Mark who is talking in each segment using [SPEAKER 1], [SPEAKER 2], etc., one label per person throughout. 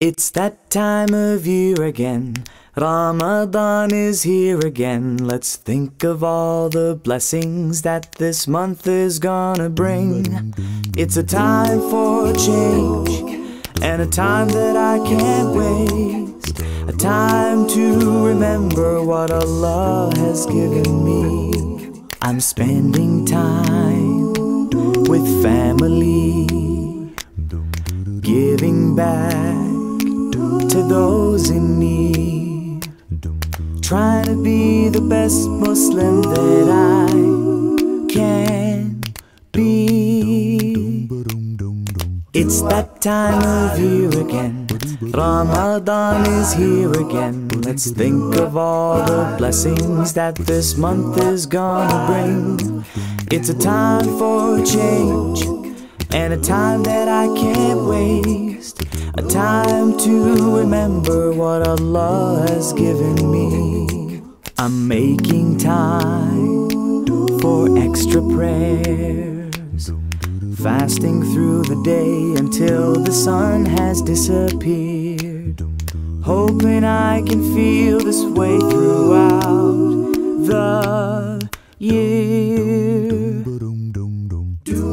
[SPEAKER 1] It's that time of year again. Ramadan is here again. Let's think of all the blessings that this month is gonna bring. It's a time for change and a time that I can't waste. A time to remember what Allah has given me. I'm spending time with family, giving back to those in need. Trying to be the best Muslim that I can be. It's that time of year again. Ramadan is here again. Let's think of all the blessings that this month is gonna bring. It's a time for change and a time that I can't waste. A time to remember what Allah has given me. I'm making time for extra prayers. Fasting through the day until the sun has disappeared. Hoping I can feel this way throughout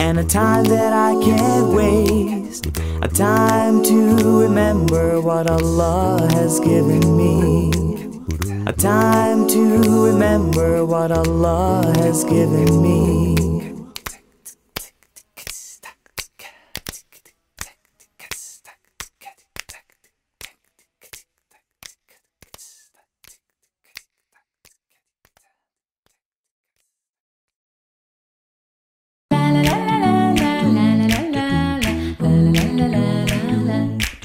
[SPEAKER 1] and a time that I can't waste. A time to remember what Allah has given me. A time to remember what Allah has given me.